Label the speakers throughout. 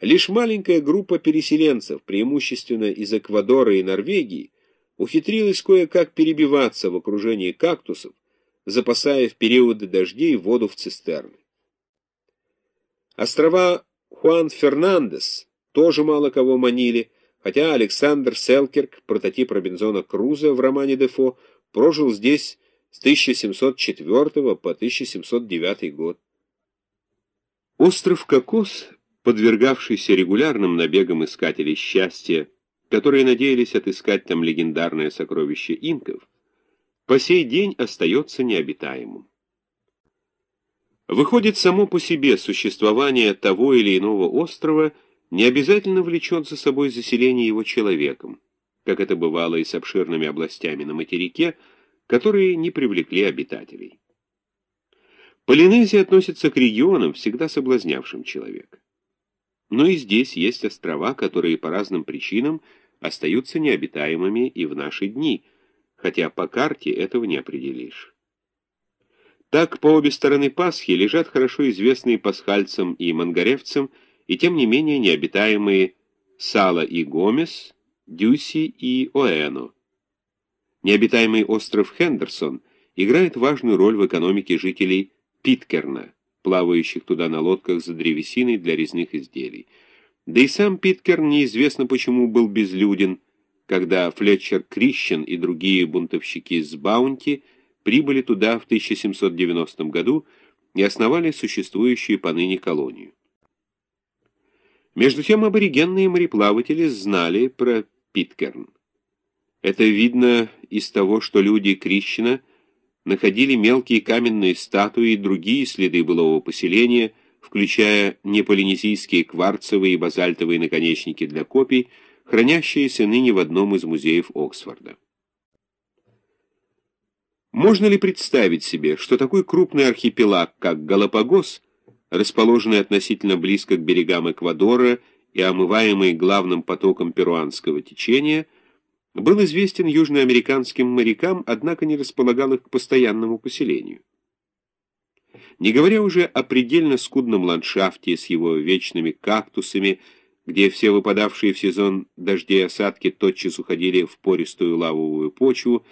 Speaker 1: Лишь маленькая группа переселенцев, преимущественно из Эквадора и Норвегии, ухитрилась кое-как перебиваться в окружении кактусов, запасая в периоды дождей воду в цистерны. Острова Хуан Фернандес тоже мало кого манили, хотя Александр Селкерк, прототип Робинзона Круза в романе Дефо, прожил здесь с 1704 по 1709 год. Остров Кокос, подвергавшийся регулярным набегам искателей счастья, которые надеялись отыскать там легендарное сокровище инков, по сей день остается необитаемым. Выходит, само по себе существование того или иного острова не обязательно влечет за собой заселение его человеком, как это бывало и с обширными областями на материке, которые не привлекли обитателей. Полинезия относится к регионам, всегда соблазнявшим человека. Но и здесь есть острова, которые по разным причинам остаются необитаемыми и в наши дни, хотя по карте этого не определишь. Так, по обе стороны Пасхи лежат хорошо известные пасхальцам и мангаревцам, и тем не менее необитаемые Сала и Гомес, Дюси и Оэно. Необитаемый остров Хендерсон играет важную роль в экономике жителей Питкерна, плавающих туда на лодках за древесиной для резных изделий. Да и сам Питкерн неизвестно почему был безлюден, когда Флетчер Крищен и другие бунтовщики с Баунти прибыли туда в 1790 году и основали существующую поныне колонию. Между тем аборигенные мореплаватели знали про Питкерн. Это видно из того, что люди Крищена находили мелкие каменные статуи и другие следы былого поселения, включая неполинезийские кварцевые и базальтовые наконечники для копий, хранящиеся ныне в одном из музеев Оксфорда. Можно ли представить себе, что такой крупный архипелаг, как Галапагос, расположенный относительно близко к берегам Эквадора и омываемый главным потоком перуанского течения, был известен южноамериканским морякам, однако не располагал их к постоянному поселению. Не говоря уже о предельно скудном ландшафте с его вечными кактусами, где все выпадавшие в сезон дождей осадки тотчас уходили в пористую лавовую почву,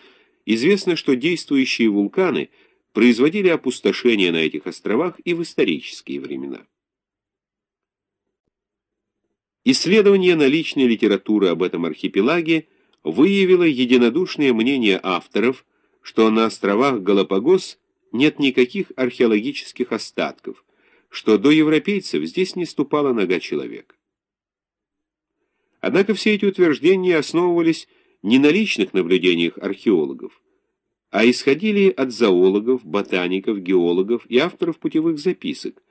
Speaker 1: известно, что действующие вулканы производили опустошение на этих островах и в исторические времена. Исследование наличной литературы об этом архипелаге выявило единодушное мнение авторов, что на островах Галапагос нет никаких археологических остатков, что до европейцев здесь не ступала нога человека. Однако все эти утверждения основывались не на личных наблюдениях археологов, а исходили от зоологов, ботаников, геологов и авторов путевых записок,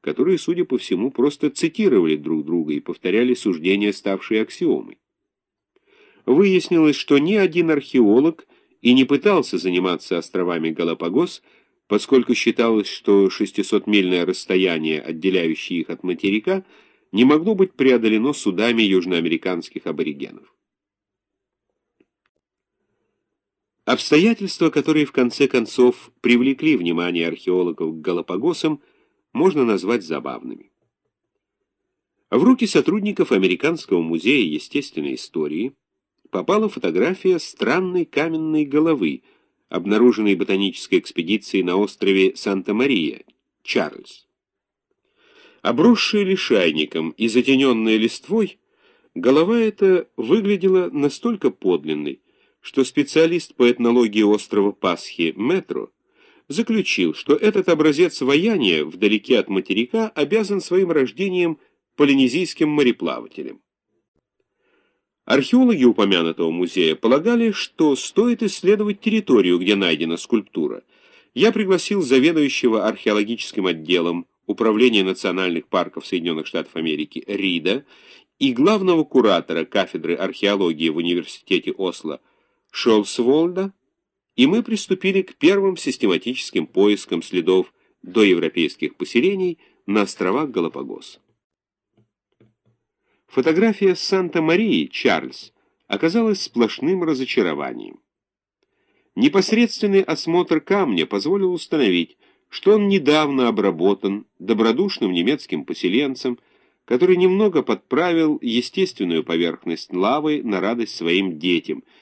Speaker 1: которые, судя по всему, просто цитировали друг друга и повторяли суждения, ставшие аксиомой выяснилось, что ни один археолог и не пытался заниматься островами Галапагос, поскольку считалось, что 600-мильное расстояние, отделяющее их от материка, не могло быть преодолено судами южноамериканских аборигенов. Обстоятельства, которые в конце концов привлекли внимание археологов к Галапагосам, можно назвать забавными. В руки сотрудников Американского музея естественной истории попала фотография странной каменной головы, обнаруженной ботанической экспедицией на острове Санта-Мария, Чарльз. Обросшая лишайником и затененная листвой, голова эта выглядела настолько подлинной, что специалист по этнологии острова Пасхи Метро заключил, что этот образец ваяния вдалеке от материка обязан своим рождением полинезийским мореплавателям. Археологи упомянутого музея полагали, что стоит исследовать территорию, где найдена скульптура. Я пригласил заведующего археологическим отделом Управления национальных парков Соединенных Штатов Америки Рида и главного куратора кафедры археологии в Университете Осло Шолсволда, и мы приступили к первым систематическим поискам следов доевропейских поселений на островах Галапагос. Фотография Санта-Марии, Чарльз, оказалась сплошным разочарованием. Непосредственный осмотр камня позволил установить, что он недавно обработан добродушным немецким поселенцем, который немного подправил естественную поверхность лавы на радость своим детям –